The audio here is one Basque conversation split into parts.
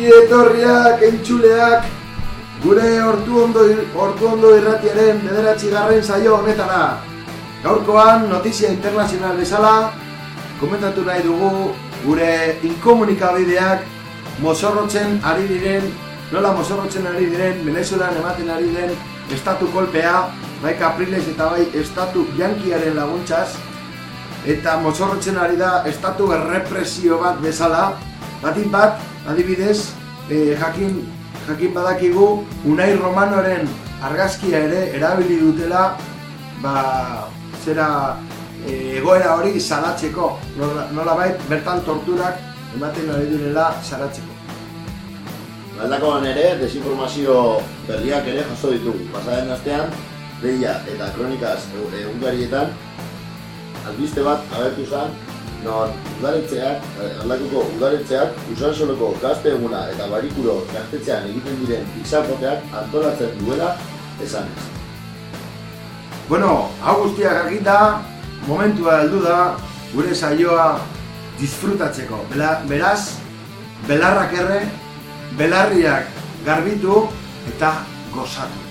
Ongi etorriak, entzuleak, gure hortu ondo, hortu ondo irratiaren bederatzi garren saio honetara. Gaurkoan, notizia internazional bezala, komentatu nahi dugu gure inkomunikabideak mozorrotzen ari diren, nola mozorrotzen ari diren, Venezuelan ematen ari den estatu kolpea, bai Capriles eta bai estatu jankiaren laguntzaz, eta mozorrotzen ari da estatu errepresio bat bezala, batin bat, adibidez, eh, jakin, jakin badakigu, Unai Romanoren argazkia ere erabili dutela, ba, zera eh, egoera hori salatzeko, nola, nolabait bertan torturak ematen ari direla salatzeko. Galdakoan ere, desinformazio berriak ere jaso ditugu. Pasaren astean, Leia eta Kronikaz egungarietan, albiste bat abertu zen, non udaletzeak, aldakuko udaletzeak, usansoloko gazte eguna eta barikuro gaztetzean egiten diren pixapoteak antolatzen duela esan. Bueno, hau guztiak argita, momentua heldu da, gure saioa disfrutatzeko. Bela, beraz, belarrak erre, belarriak garbitu eta gozatu.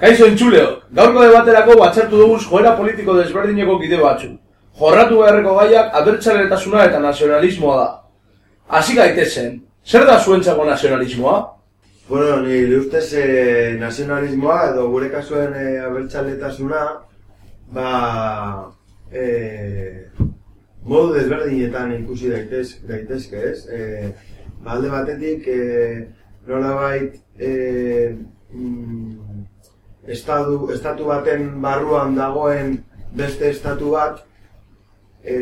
Kaixo entzuleo, gaurko debaterako batzartu dugu joera politiko desberdineko bide batzu. Jorratu beharreko gaiak abertzaletasuna eta nazionalismoa da. Hasi gaitezen, zer da zuentzako nazionalismoa? Bueno, ni ustez eh, nazionalismoa edo gure kasuen eh, abertzaletasuna ba eh, modu desberdinetan ikusi daitez, daitezke, ez? Eh, ba, alde batetik eh, nolabait eh, mm, estatu, estatu baten barruan dagoen beste estatu bat e,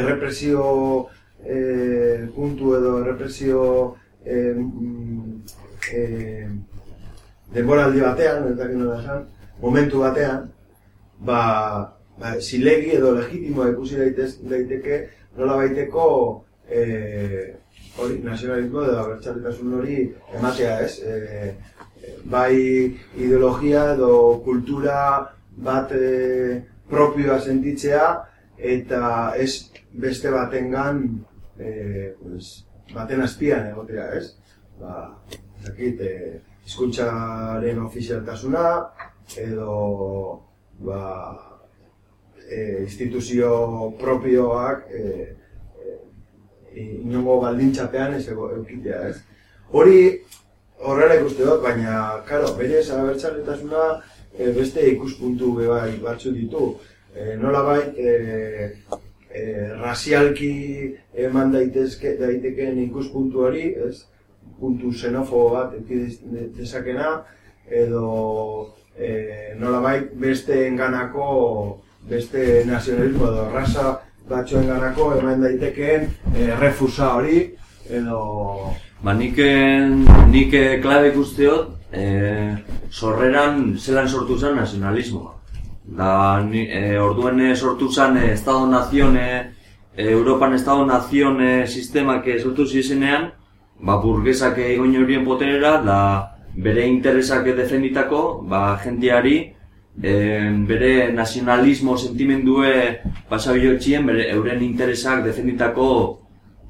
errepresio e, puntu edo errepresio e, e, denboraldi batean, dakit nola esan, momentu batean, ba, ba, zilegi edo legitimoa ikusi daitez, daiteke nola baiteko e, hori, nazionalismo edo abertzaletasun hori ematea ez. E, bai ideologia edo kultura bat e, propioa sentitzea eta ez beste batengan e, pues, baten azpian egotea, ez? Ba, zakit, e, izkuntzaren ofizialtasuna edo ba, e, instituzio propioak e, e, inongo baldintzapean ez egitea, ez? Hori horrela ikuste dut, baina, karo, berez abertzaletasuna e, beste ikuspuntu bai batzu ditu. E, nola bai, e, e, razialki eman daitezke, daitekeen ikuspuntuari, ez? puntu xenofobo bat dezakena, edo e, nola bai, beste enganako, beste nazionalismo edo raza batzuen ganako eman daitekeen e, refusa hori, edo Ba, nik, nik klabe ikusteot, e, sorreran zelan sortu zen nazionalismoa. Da, ni, e, orduen sortu zen e, Estado-Nazione, e, Europan Estado-Nazione sistemak sortu zizenean, ba, burgesak egon horien poterera, da, bere interesak defenditako, ba, jendiari, e, bere nazionalismo sentimendue pasabiotxien, bere euren interesak defenditako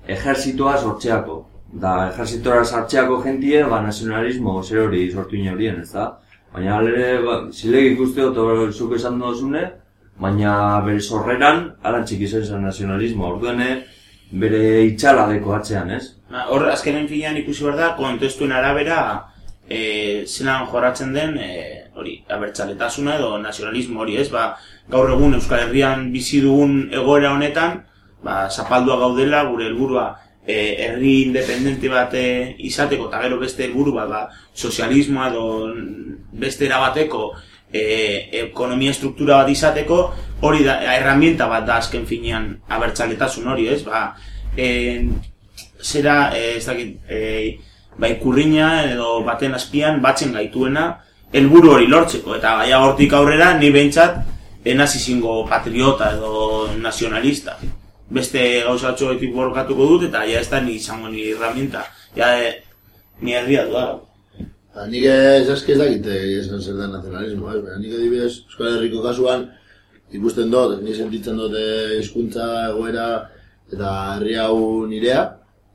ejerzitoa sortzeako da ejerzitora sartxeako jentie, ba, nazionalismo zer hori sortu horien, ez da? Baina alere, ba, zilegi ikuste dut zuko esan dozune, baina bere sorreran, alan txiki zen nazionalismo, orduene, bere itxala deko atzean, ez? Ba, hor, azkenen finean ikusi behar da, kontestuen arabera, e, zelan joratzen den, e, hori, abertzaletasuna edo nazionalismo hori, ez? Ba, gaur egun Euskal Herrian bizi dugun egoera honetan, ba, zapaldua gaudela, gure helburua e, herri independente bat e, izateko eta gero beste helburu bat ba, sozialismoa edo beste erabateko e, ekonomia struktura bat izateko hori da herramienta bat da azken finean abertzaletasun hori, ez? Ba, e, zera, e, ez dakit, e, ba, ikurriña edo baten azpian batzen gaituena helburu hori lortzeko eta gaia hortik aurrera ni behintzat enazizingo patriota edo nazionalista beste gauzatxoetik borrokatuko dut, eta ja ez da ni izango ni herramienta. Ja, e, ni herria du da. Ba, nik ez aski ez dakit esan zer da nazionalismo, eh? nik edibidez Euskal Herriko kasuan ikusten dut, ni sentitzen dut hizkuntza egoera eta herri hau nirea,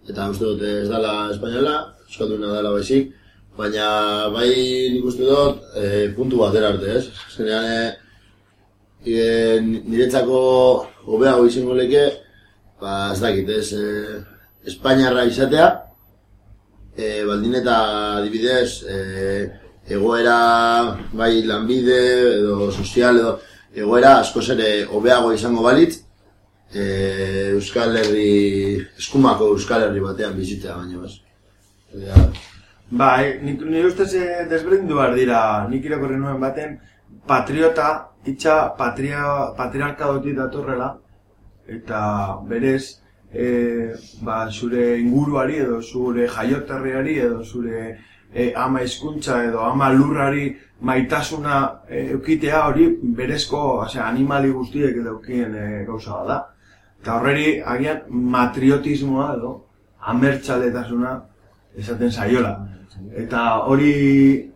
eta uste dut ez dela espainola, euskalduna dela baizik, baina bai nik uste dut e, puntu bat arte, ez? Zenean, e, niretzako hobeago izango leke, ba, ez dakit, ez, e, Espainiarra izatea, e, baldin eta adibidez, e, egoera bai lanbide edo sozial edo egoera asko ere hobeago izango balitz, e, Euskal Herri, eskumako Euskal Herri batean bizitzea baina, ez. Bai, nik, nire ustez desberdindu behar dira, nik irakorri nuen baten, patriota, itxa patria, patriarka doti datorrela, eta berez e, ba, zure inguruari edo zure jaioterriari edo zure e, ama hizkuntza edo ama lurrari maitasuna eukitea hori berezko osea, animali guztiek edo eukien e, gauza da. Eta horreri agian matriotismoa edo amertxaletasuna esaten saiola. Eta hori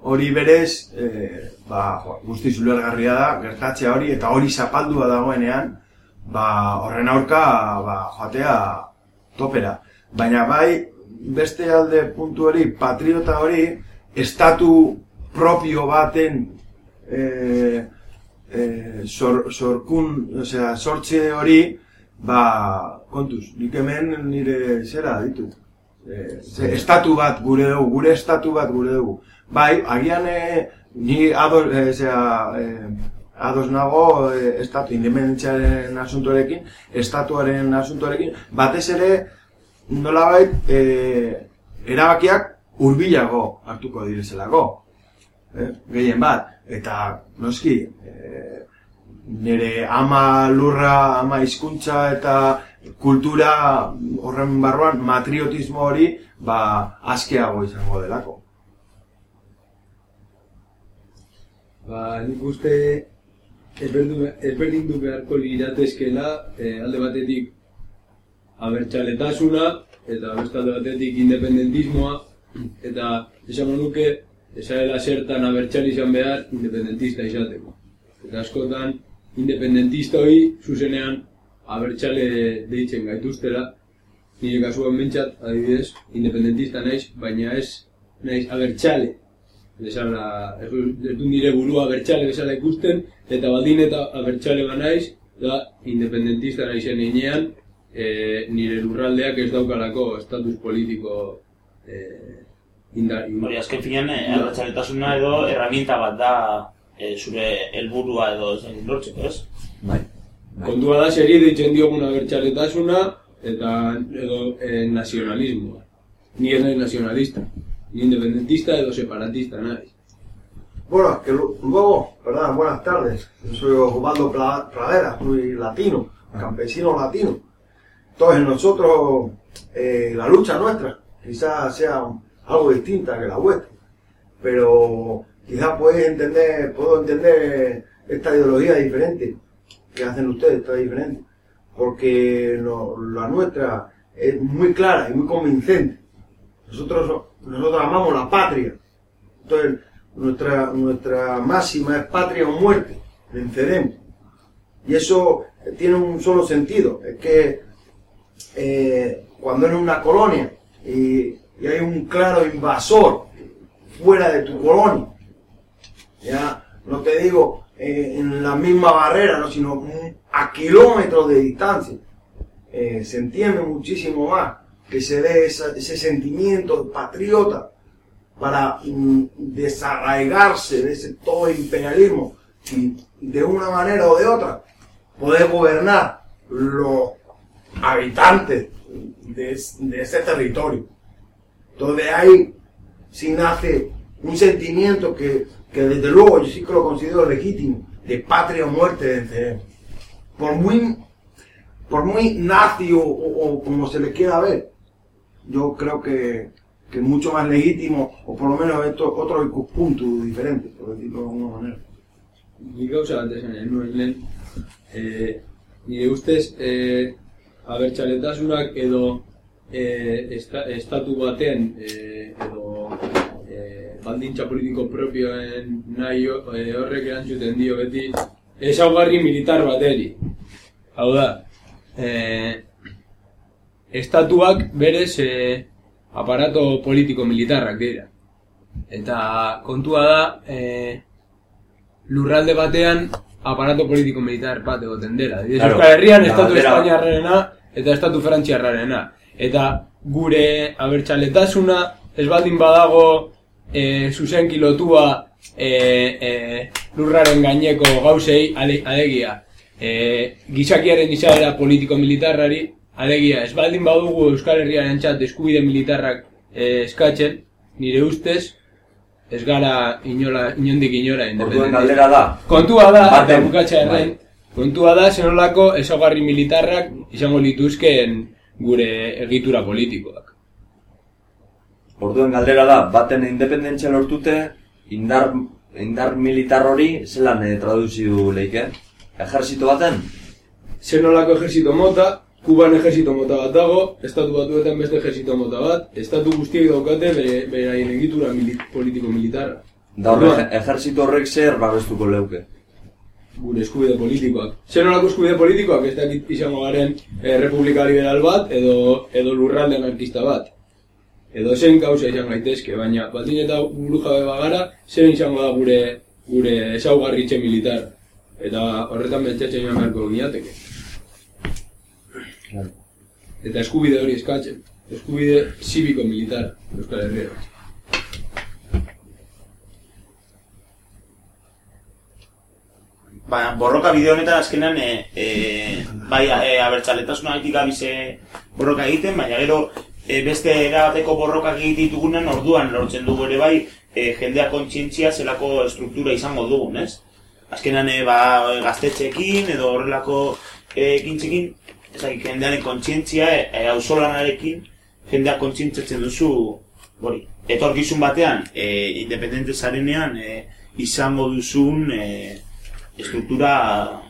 hori berez e, ba, guzti zulergarria da, gertatzea hori, eta hori zapaldua dagoenean, ba, horren aurka ba, joatea topera. Baina bai, beste alde puntu hori, patriota hori, estatu propio baten e, e, sor, sorkun, osea, sortxe hori, ba, kontuz, nik hemen nire zera ditu. E, ze, estatu bat gure dugu, gure estatu bat gure dugu. Bai, agian e, ni ados, e, zera, e, ados nago e, estatu independentziaren asuntorekin, estatuaren asuntorekin, batez ere nolabait e, erabakiak hurbilago hartuko direzelako. Eh, gehien bat, eta noski, e, nire ama lurra, ama hizkuntza eta kultura horren barruan matriotismo hori ba askeago izango delako. Ba, nik uste ezberdindu beharko liratezkela eh, alde batetik abertxaletasuna eta beste alde batetik independentismoa. Eta esango nuke esaela zertan abertxal izan behar independentista izateko. Eta askotan independentista hori zuzenean abertxale deitzen gaituztera nire kasuan bentsat adibidez independentista naiz baina ez naiz abertxale bezala, ez du nire burua abertxale bezala ikusten, eta baldin eta abertxale banaiz, da independentista naizen inean, e, nire lurraldeak ez daukalako estatus politiko e, indar. Hori, azken finean, eh, abertzaletasuna edo herramienta bat da eh, zure helburua edo zen lortzeko, ez? Bai. Kontua da, seri deitzen diogun abertxaletasuna, eta edo e, nazionalismoa. Ni ez naiz nazionalista, ni independentista edo separatista naiz. Bueno, que lu- luego, ¿verdad? Buenas tardes. Yo soy Osvaldo Pradera, soy latino, campesino latino. Entonces nosotros, eh, la lucha nuestra, quizás sea algo distinta que la vuestra, pero quizás puedes entender, puedo entender esta ideología diferente que hacen ustedes, está diferente, porque la nuestra es muy clara y muy convincente. Nosotros, nosotros amamos la patria, entonces, nuestra, nuestra máxima es patria o muerte, venceremos. Y eso tiene un solo sentido, es que eh, cuando eres una colonia y, y hay un claro invasor fuera de tu colonia, ya no te digo eh, en la misma barrera, ¿no? sino a kilómetros de distancia, eh, se entiende muchísimo más que se dé ese sentimiento patriota para mm, desarraigarse de ese todo imperialismo y de una manera o de otra poder gobernar los habitantes de, de ese territorio. Entonces de ahí sí nace un sentimiento que, que desde luego yo sí que lo considero legítimo, de patria o muerte venceremos. Por muy, por muy nazi o, o- o como se le quiera ver, yo creo que, que es mucho más legítimo, o por lo menos esto, otro ikuspuntu diferente, por decirlo de alguna manera. Ni gauza bat esan nahi nuen lehen, e, nire ustez, e, abertxaletasunak edo e, esta, estatu baten e, edo e, baldintza politiko propioen nahi ho- e, horrek erantzuten dio beti ezaugarri militar bateri. Hau da, e, estatuak berez e, aparato politiko-militarrak dira. Eta kontua da, e, lurralde batean aparato politiko-militar bat egoten dela. Claro, Euskal Herrian estatu espainiarrarena eta estatu frantziarrarena. Eta gure abertxaletasuna ez baldin badago e, zuzenki lotua e, e, lurraren gaineko gauzei ale, alegia. E, gizakiaren izaera politiko-militarrari alegia. Ez baldin badugu Euskal Herriaren txat eskubide militarrak e, eskatzen, nire ustez, ez gara inola, inondik inora Orduen independentista. galdera da. Kontua da, eta bukatzearen, bai. kontua da zenolako ezaugarri militarrak izango lituzkeen gure egitura politikoak. Orduen galdera da, baten independentzia lortute, indar, indar militar hori zelan e, traduzidu leike? Ejerzito baten? Zenolako ejerzito mota, Kuban ejerzito mota bat dago, estatu batuetan beste ejerzito mota bat, estatu guztiek daukate bere, beraien egitura mili, politiko-militarra. Da horre, ejerzito horrek zer babestuko leuke. gure eskubide politikoak. Zer nolako eskubide politikoak ez dakit izango garen eh, republika liberal bat edo, edo lurralde anarkista bat. Edo zen gauza izan gaitezke, baina baldin eta buru jabe bagara, zer izango da gure gure ezaugarritxe militar. Eta horretan betxatzen joan beharko ginateke. Eta eskubide hori eskatzen. Eskubide zibiko-militar Euskal Herria. Ba, borroka bideo honetan azkenean e, e, bai e, abertzaletasuna gabize borroka egiten, baina gero e, beste erabateko borroka egiten ditugunen orduan lortzen dugu ere bai e, jendea kontzientzia zelako struktura izango dugun, ez? Azkenean e, ba, gaztetxekin edo horrelako e, ekintzekin, ezagik, jendearen kontzientzia, e, e, auzolanarekin, jendea kontzientzatzen duzu, hori, etorkizun batean, e, independente zarenean, e, izango duzun e, estruktura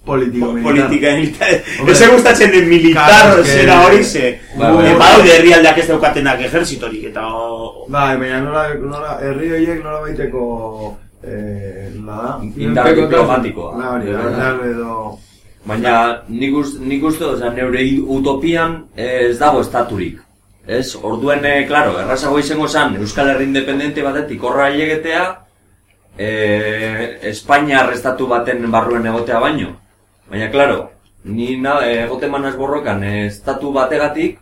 Politiko politika Ez gustatzen den militar, zera hori, ze, Ba, e, ba, badaude herrialdeak ez daukatenak ejerzitorik, eta o, Bai, baina nola, nola, herri horiek nola baiteko, eh, nola da? Indar diplomatikoa. Ba, hori, edo... Baina nik, ust, nik uste, oza, neure utopian eh, ez dago estaturik. Ez, orduen, eh, klaro, errazago izango zen Euskal Herri Independente batetik horra ailegetea, eh, Espainiar estatu baten barruen egotea baino. Baina, klaro, ni na, egote manaz borrokan eh, estatu bategatik,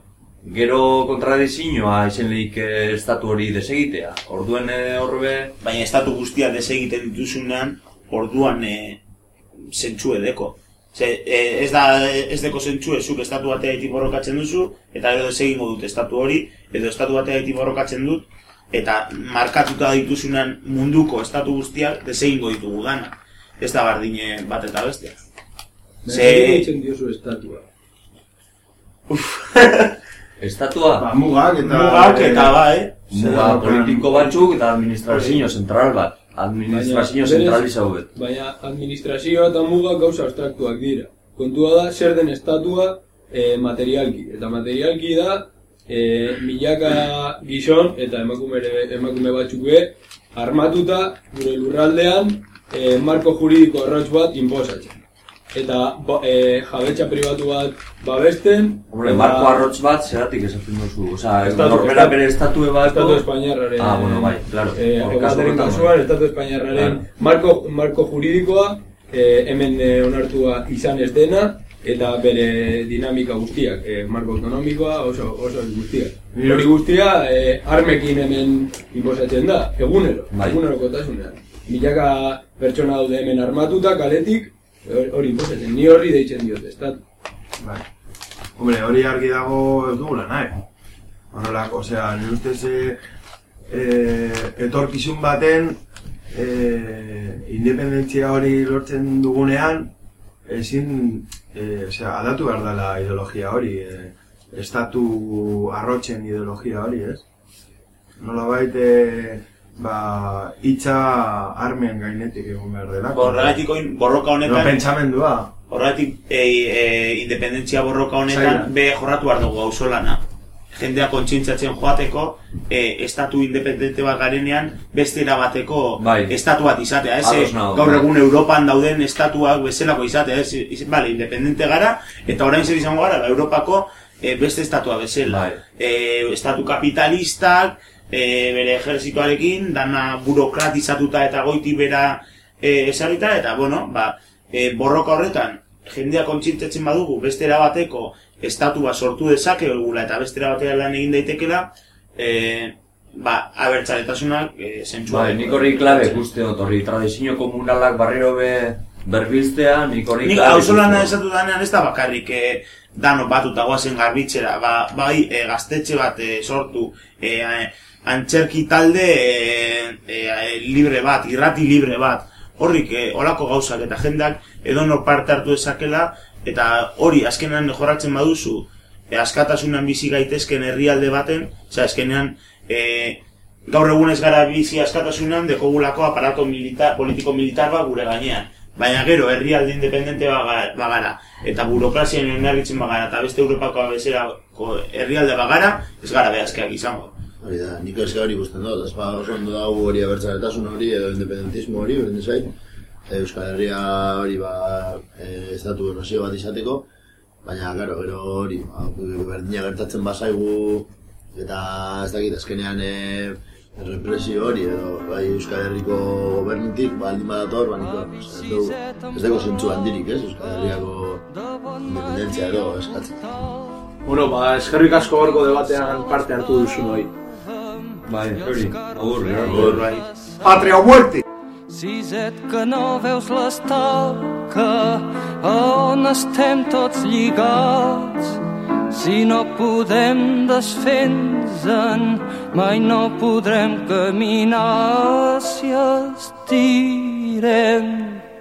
gero kontradizioa izen lehik eh, estatu hori desegitea. Orduen eh, horbe... baina estatu guztia desegiten dituzunean, orduan e, zentsu edeko. Ze, e, ez da, ez deko zentsu zuk estatu batea iti borrokatzen duzu, eta gero desegingo dut estatu hori, edo estatu batea iti borrokatzen dut, eta markatuta dituzunean munduko estatu guztiak desegingo ditugu dana. Ez da bardine bat eta bestea. Ze... Ze- Ditzen diozu estatua. Estatua? Ba, mugak eta... Mugak eta bai, Muga politiko batzuk eta administrazio zentral bat. Administrazio bet. Baina administrazioa eta mugak gauza abstraktuak dira. Kontua da, zer den estatua e, materialki. Eta materialki da, e, milaka gizon eta emakume, emakume batzuk be, armatuta gure lurraldean e, marko juridiko arrotz bat inposatzen. Eta ba, e, jabetza pribatu bat babesten. Hombre, eta- marko arrotz bat, zeratik esaten duzu. Osa, norbera bere estatue bat... Estatu Espainiarraren... Ah, bueno, bai, claro. Eh, kasu Ebateren horretan, kasuan, bai. Estatu Espainiarraren Claro. marko, marko juridikoa eh, hemen eh, onartua izan ez dena eta bere dinamika guztiak, eh, marko autonomikoa oso, oso guztiak. Hori guztia eh, armekin hemen inposatzen da, egunero, Bai. egunerokotasunean. Milaka pertsona daude hemen armatuta, kaletik, hori inposatzen, ni horri deitzen diote, estatu. Bai. Hombre, hori argi dago ez dugula nahi. Horrelako, osea, nire ustez eh, etorkizun baten eh, independentzia hori lortzen dugunean ezin, eh, osea, aldatu behar dela ideologia hori, eh, estatu arrotzen ideologia hori, ez? Nola baite, ba, hitza armen gainetik egon behar delako. horregatik oin borroka No honetan, pentsamendua. horregatik e, e, independentzia borroka honetan, Zaila. be jorratu behar dugu auzolana. Jendea kontsientzatzen joateko, e, estatu independente bat garenean, beste erabateko Bai. estatu bat izatea. Ez, E, gaur egun Europan dauden estatuak bezalako izatea. Ez, iz, bale, independente gara, eta orain zer izango gara, ba, Europako e, beste estatua bezala. Bai. E, estatu kapitalistak, e, bere ejerzitoarekin, dana burokratizatuta eta goiti bera e, esarita, eta bueno, ba, e, borroka horretan, jendea kontzintetzen badugu, beste erabateko estatua sortu dezakegula eta beste erabatera lan egin daitekela, e, ba, abertzaletasunak e, zentsua. Bai, nik hori klabe ikuste dut, hori tradizio komunalak barriro be berbiltzea, nik hori Nik klabe dut. esatu danean ez da bakarrik e, dano batuta guazen garbitzera, ba, bai e, gaztetxe bat e, sortu, e, a- antzerki talde e, e, libre bat, irrati libre bat, horrik e, olako gauzak eta jendak edonor parte hartu dezakela, eta hori azkenean jorratzen baduzu, e, askatasunan bizi gaitezken herrialde baten, osea, azkenean e, gaur egun ez gara bizi askatasunan dekogulako aparato militar, politiko-militar bat gure gainean. Baina gero, herrialde independente baga- bagara, eta burokrazian oinarritzen bagara, eta beste Europako bezerako herrialde bagara, ez gara behazkeak izango. Hori da, nik ez hori ikusten dut, ez ba oso ondo dago hori abertzaletasun hori edo independentismo hori, berdin zait, Euskal Herria hori ba, e, estatu nazio bat izateko, baina, karo, gero hori, ba, berdina gertatzen bazaigu, eta ez dakit, azkenean e, Represio hori edo, bai Euskal Herriko gobernutik, baldin badator, ba nik ez dugu, ez dugu zentzu handirik, ez, Euskal Herriako independentzia edo eskatzen. Bueno, ba, eskerrik asko gorko debatean parte hartu duzu noi. Gero. Hor, bai. Patria o muerte! Siset que no veus l'estaca on estem tots lligats. Si no podem desfer-nos-en, mai no podrem caminar si estirem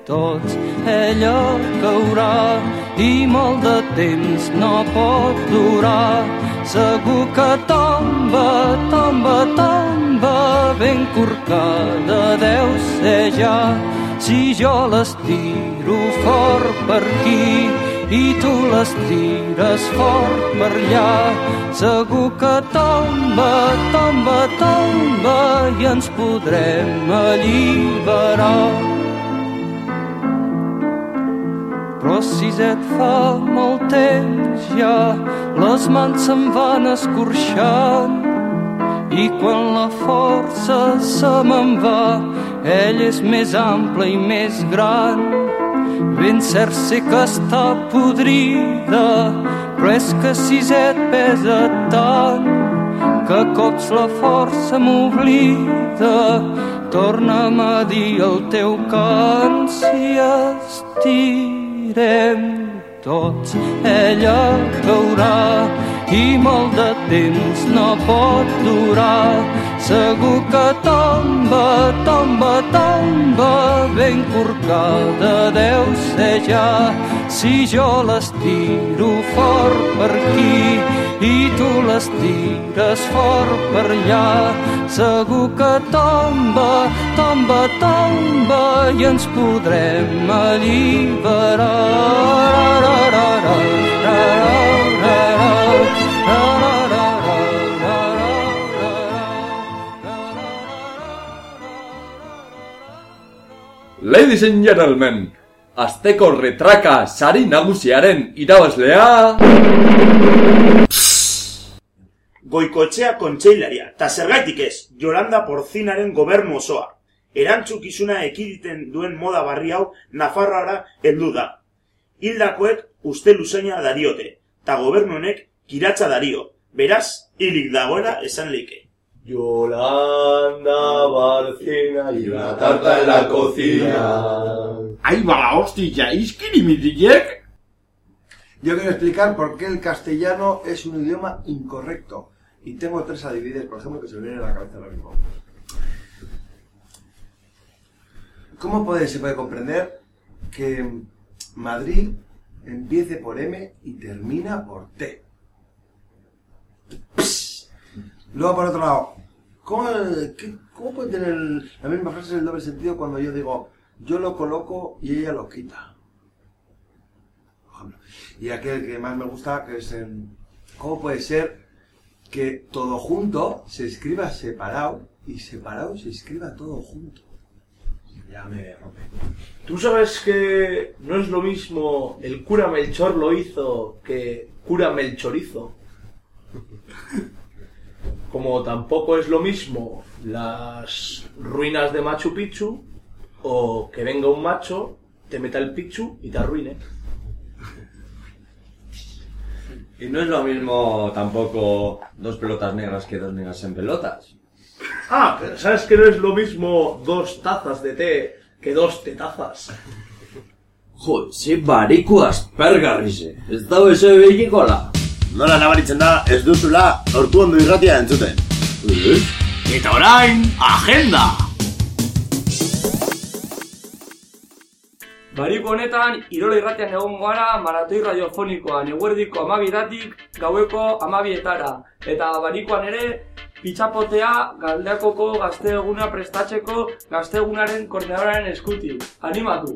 tots. Ella caurà i molt de temps no pot durar. Segur que tomba, tomba, tomba, ben corcada deu ser ja. Si jo l'estiro fort per aquí i tu les tires fort per allà, segur que tomba, tomba, tomba i ens podrem alliberar. Però si et fa molt temps ja, les mans se'n van escorxant i quan la força se me'n va, ell és més ample i més gran. Ben cert sé que està podrida, però és que si et pesa tant que cops la força m'oblida. Torna'm a dir el teu cant si estirem tots. Ella caurà i molt de temps no pot durar. Segur que tomba, tomba, tomba, ben corcada deu ser ja. Si jo l'estiro fort per aquí i tu les tires fort per allà, segur que tomba, tomba, tomba i ens podrem alliberar. Ra, ra, ra, ra, ra, ra, ra, ra. Ladies and gentlemen, Azteko retraka sari nagusiaren irabazlea... Goikoetxea kontseilaria, eta zergaitik ez, Jolanda Porzinaren gobernu osoa. Erantzukizuna ekiditen duen moda barri hau Nafarroara heldu da. Hildakoek uste luzeina dariote, eta gobernu honek kiratza dario. Beraz, hilik dagoela esan leike. Yolanda Barcina y una tarta en la cocina. Ahí va la hostia, isquirimidillec. Yo quiero explicar por qué el castellano es un idioma incorrecto. Y tengo tres adivides, por ejemplo, que se me vienen a la cabeza ahora mismo. ¿Cómo puede, se puede comprender que Madrid empiece por M y termina por T? Luego, por otro lado, ¿cómo, puede tener la misma frase el doble sentido cuando yo digo yo lo coloco y ella lo quita? Y aquel que más me gusta, que es en, ¿cómo puede ser que todo junto se escriba separado y separado se escriba todo junto? Ya me rompe. ¿Tú sabes que no es lo mismo el cura Melchor lo hizo que cura Melchorizo? Como tampoco es lo mismo las ruinas de Machu Picchu o que venga un macho, te meta el Picchu y te arruine. Y no es lo mismo tampoco dos pelotas negras que dos negras en pelotas. Ah, pero ¿sabes que no es lo mismo dos tazas de té que dos tetazas? Jo, ze bariko aspergarrize. Ez dago eze behikola. Nola nabaritzen da, ez duzula, hortu ondo irratia entzuten. Eta orain, agenda! Bariko honetan, Irola irratean egon gara maratoi radiofonikoan eguerdiko amabidatik gaueko amabietara. Eta barikoan ere, pitxapotea galdeakoko gazte eguna prestatzeko gazte egunaren koordinadoraren eskutik. Animatu!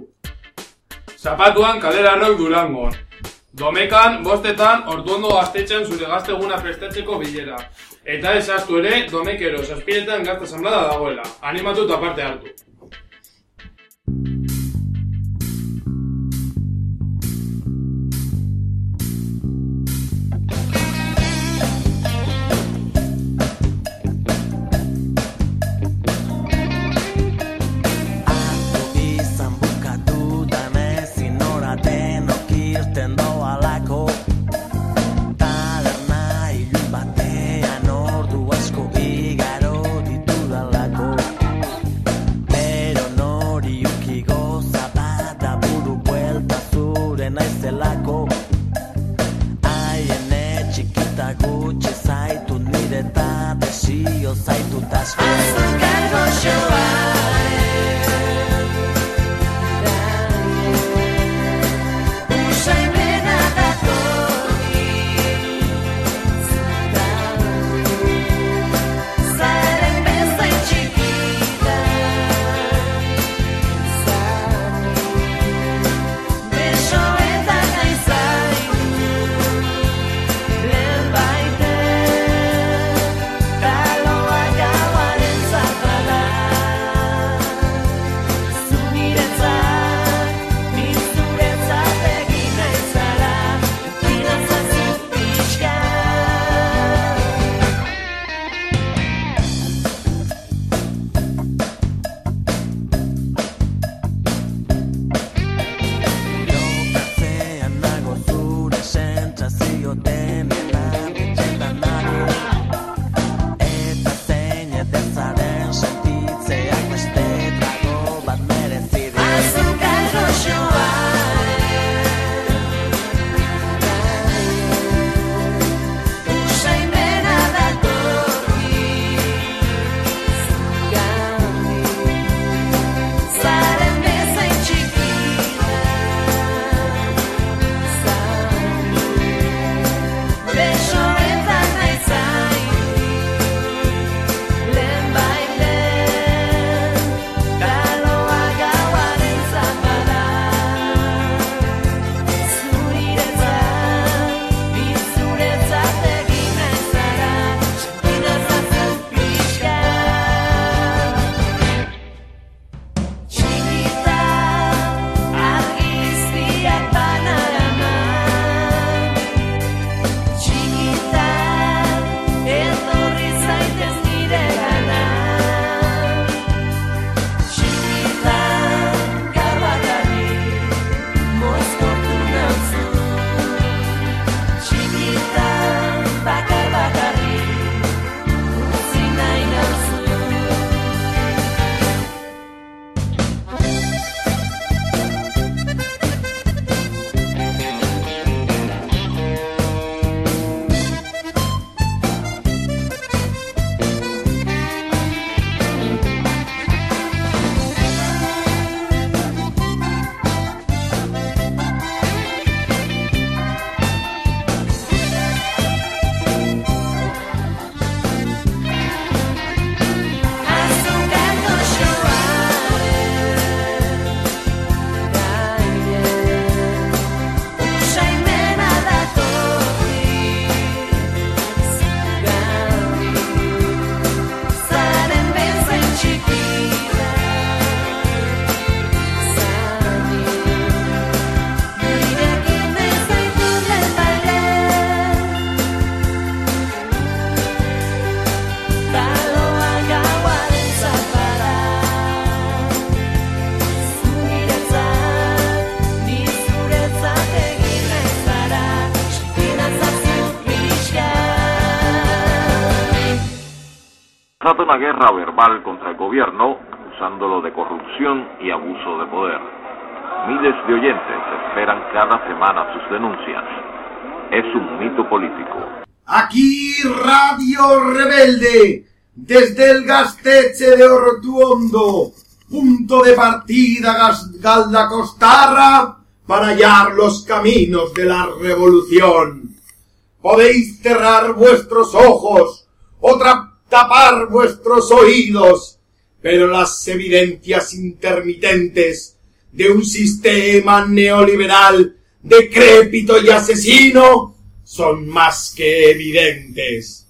Zapatuan kalera rock durangon. Domekan, bostetan, orduondo gaztetxean zure gazte eguna prestatzeko bilera. Eta esaztu ere, domekero, saspiretan asamblada dagoela. Animatu eta parte hartu. Guerra verbal contra el gobierno, acusándolo de corrupción y abuso de poder. Miles de oyentes esperan cada semana sus denuncias. Es un mito político. Aquí Radio Rebelde, desde el Gasteche de Ortuondo, punto de partida Gas- Galdacostarra para hallar los caminos de la revolución. Podéis cerrar vuestros ojos o tra- tapar vuestros oídos, pero las evidencias intermitentes de un sistema neoliberal decrépito y asesino son más que evidentes.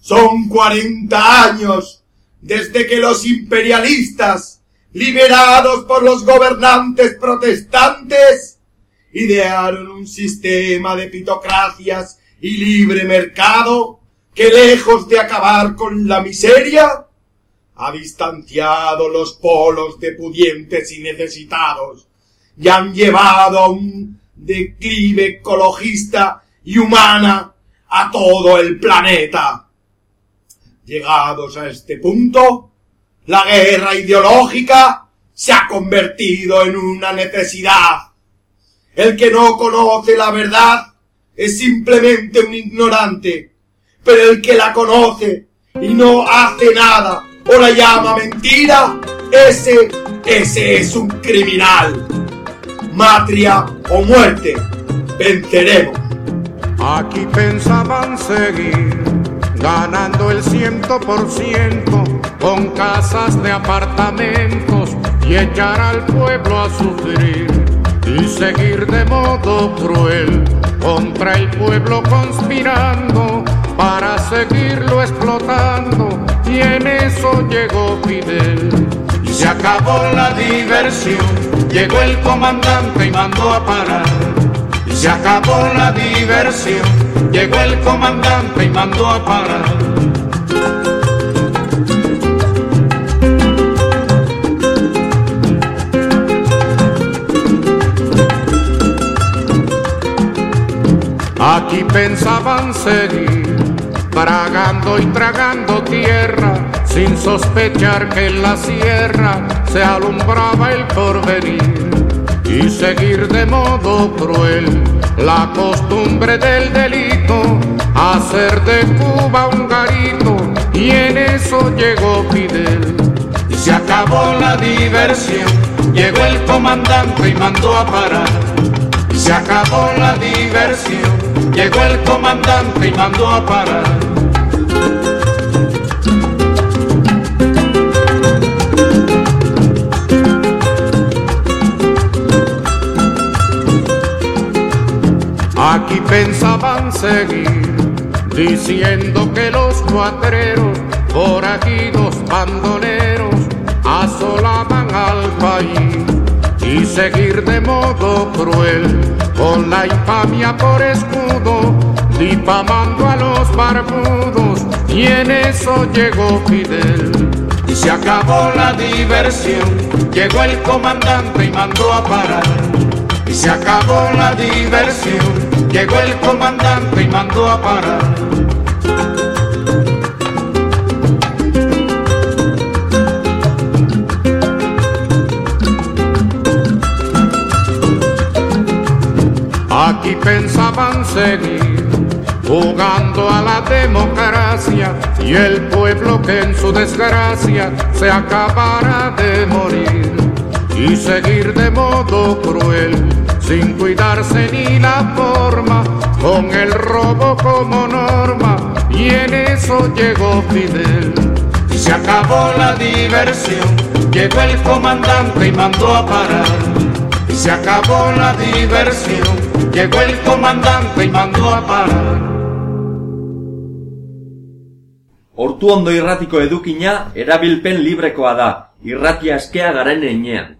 Son 40 años desde que los imperialistas, liberados por los gobernantes protestantes, idearon un sistema de pitocracias y libre mercado que lejos de acabar con la miseria, ha distanciado los polos de pudientes y necesitados y han llevado a un declive ecologista y humana a todo el planeta. Llegados a este punto, la guerra ideológica se ha convertido en una necesidad. El que no conoce la verdad es simplemente un ignorante, pero el que la conoce y no hace nada o la llama mentira, ese, ese es un criminal. Matria o muerte, venceremos. Aquí pensaban seguir ganando el ciento por ciento con casas de apartamentos y echar al pueblo a sufrir y seguir de modo cruel contra el pueblo conspirando para seguirlo explotando. Y en eso llegó Fidel. Y se acabó la diversión. Llegó el comandante y mandó a parar. Y se acabó la diversión. Llegó el comandante y mandó a parar Aquí pensaban seguir, tragando y tragando tierra, sin sospechar que en la sierra se alumbraba el porvenir. Y seguir de modo cruel la costumbre del delito, hacer de Cuba un garito, y en eso llegó Fidel. Y se acabó la diversión, llegó el comandante y mandó a parar. Y se acabó la diversión. Llegó el comandante y mandó a parar. Aquí pensaban seguir diciendo que los cuatreros, forajidos, bandoneros, asolaban al país y seguir de modo cruel con la infamia por escudo, difamando a los barbudos y en eso llegó Fidel. Y se acabó la diversión, llegó el comandante y mandó a parar. Y se acabó la diversión, llegó el comandante y mandó a parar. Aquí pensaban seguir jugando a la democracia y el pueblo que en su desgracia se acabara de morir y seguir de modo cruel sin cuidarse ni la forma con el robo como norma. Y en eso llegó Fidel. Y se acabó la diversión. Llegó el comandante y mandó a parar. Y se acabó la diversión Llegó el comandante y mandó a parar. Hortu ondo irratiko edukina erabilpen librekoa da, irratia eskea garen einean.